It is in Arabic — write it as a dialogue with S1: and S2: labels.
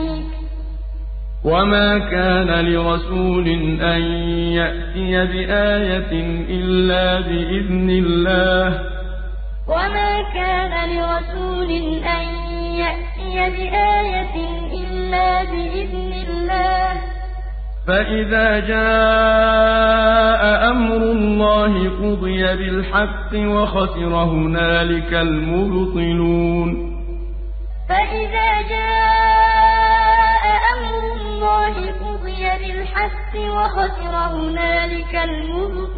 S1: ۗ.
S2: وَمَا كَانَ لِرَسُولٍ أَن يَأْتِيَ بِآيَةٍ إِلَّا بِإِذْنِ اللَّهِ ۚ
S1: وَمَا كَانَ لِرَسُولٍ أَن يَأْتِيَ بِآيَةٍ إِلَّا بِإِذْنِ اللَّهِ ۚ
S2: فَإِذَا جَاءَ أَمْرُ اللَّهِ قُضِيَ بِالْحَقِّ وَخَسِرَ هُنَالِكَ الْمُبْطِلُونَ
S1: فَإِذَا جَاءَ قُضِيَ بِالْحَقِّ وَخَسِرَ هُنَالِكَ الْمُبْطِلُونَ